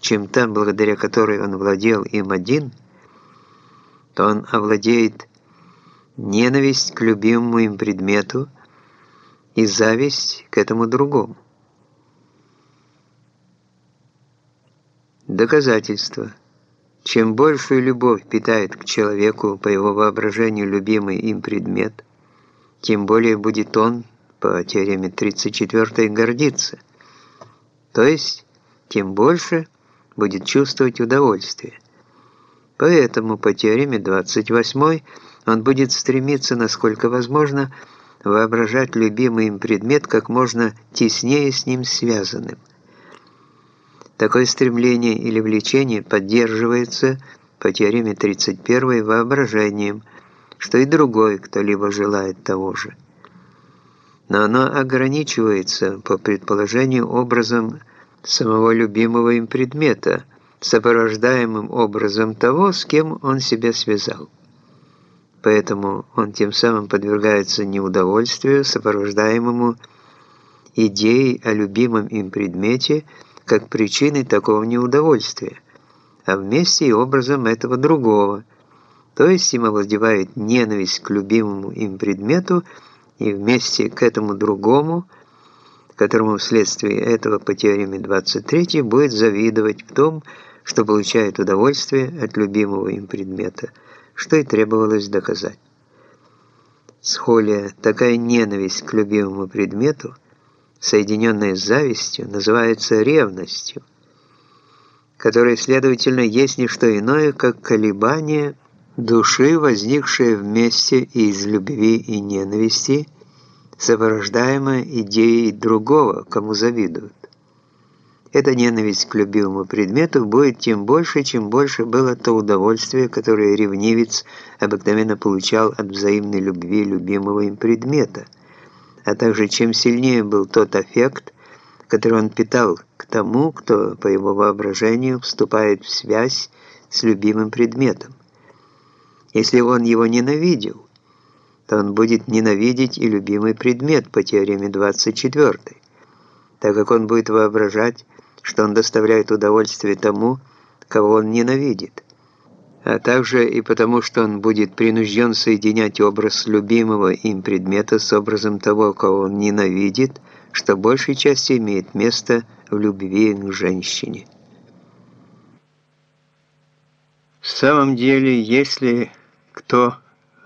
чем та, благодаря которой он владел им один, то он овладеет ненависть к любимому им предмету и зависть к этому другому. Доказательство. Чем большую любовь питает к человеку по его воображению любимый им предмет, тем более будет он, по теореме 34 гордиться. То есть, тем больше будет чувствовать удовольствие. Поэтому по теореме 28 он будет стремиться, насколько возможно, воображать любимый им предмет как можно теснее с ним связанным. Такое стремление или влечение поддерживается по теореме 31 воображением, что и другой кто-либо желает того же. Но оно ограничивается, по предположению, образом самого любимого им предмета, сопровождаемым образом того, с кем он себя связал. Поэтому он тем самым подвергается неудовольствию, сопровождаемому идеей о любимом им предмете – как причиной такого неудовольствия, а вместе и образом этого другого, то есть им овладевает ненависть к любимому им предмету и вместе к этому другому, которому вследствие этого по теореме 23 будет завидовать в том, что получает удовольствие от любимого им предмета, что и требовалось доказать. Схолия, такая ненависть к любимому предмету – соединенная с завистью, называется ревностью, которая, следовательно, есть не что иное, как колебание души, возникшее вместе из любви и ненависти, сопровождаемое идеей другого, кому завидуют. Эта ненависть к любимому предмету будет тем больше, чем больше было то удовольствие, которое ревнивец обыкновенно получал от взаимной любви любимого им предмета – а также чем сильнее был тот аффект, который он питал к тому, кто, по его воображению, вступает в связь с любимым предметом. Если он его ненавидел, то он будет ненавидеть и любимый предмет по теореме 24, так как он будет воображать, что он доставляет удовольствие тому, кого он ненавидит а также и потому, что он будет принужден соединять образ любимого им предмета с образом того, кого он ненавидит, что большей части имеет место в любви к женщине. В самом деле, если кто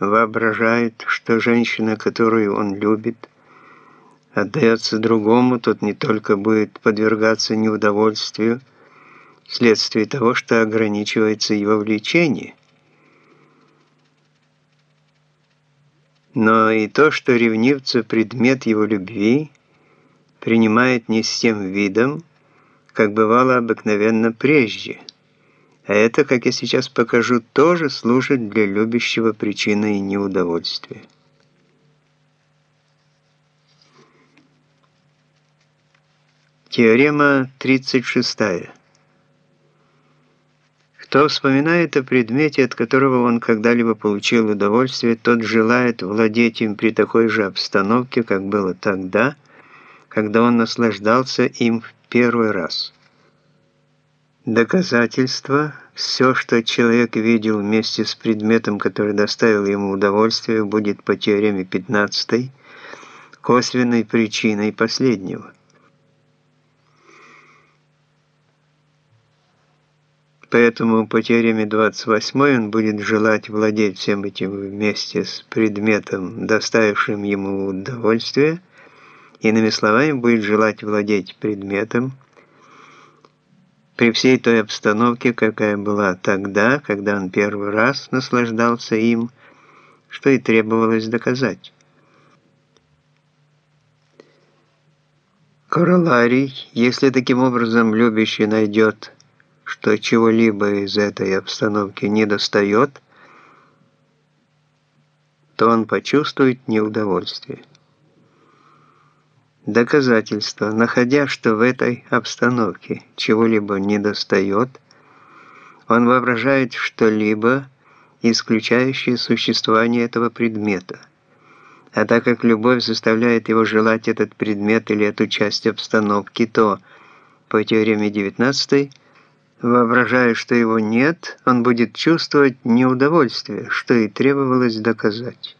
воображает, что женщина, которую он любит, отдается другому, тот не только будет подвергаться неудовольствию, вследствие того, что ограничивается его влечение. Но и то, что ревнивца предмет его любви принимает не с тем видом, как бывало обыкновенно прежде. А это, как я сейчас покажу, тоже служит для любящего причиной неудовольствия. Теорема 36. Кто вспоминает о предмете, от которого он когда-либо получил удовольствие, тот желает владеть им при такой же обстановке, как было тогда, когда он наслаждался им в первый раз. Доказательство – все, что человек видел вместе с предметом, который доставил ему удовольствие, будет по теореме 15 косвенной причиной последнего – Поэтому по теореме 28 он будет желать владеть всем этим вместе с предметом, доставившим ему удовольствие, иными словами, будет желать владеть предметом при всей той обстановке, какая была тогда, когда он первый раз наслаждался им, что и требовалось доказать. Короларий, если таким образом любящий найдет что чего-либо из этой обстановки не достает, то он почувствует неудовольствие. Доказательство, находя, что в этой обстановке чего-либо не достает, он воображает что-либо, исключающее существование этого предмета. А так как любовь заставляет его желать этот предмет или эту часть обстановки, то, по теореме 19 Воображая, что его нет, он будет чувствовать неудовольствие, что и требовалось доказать.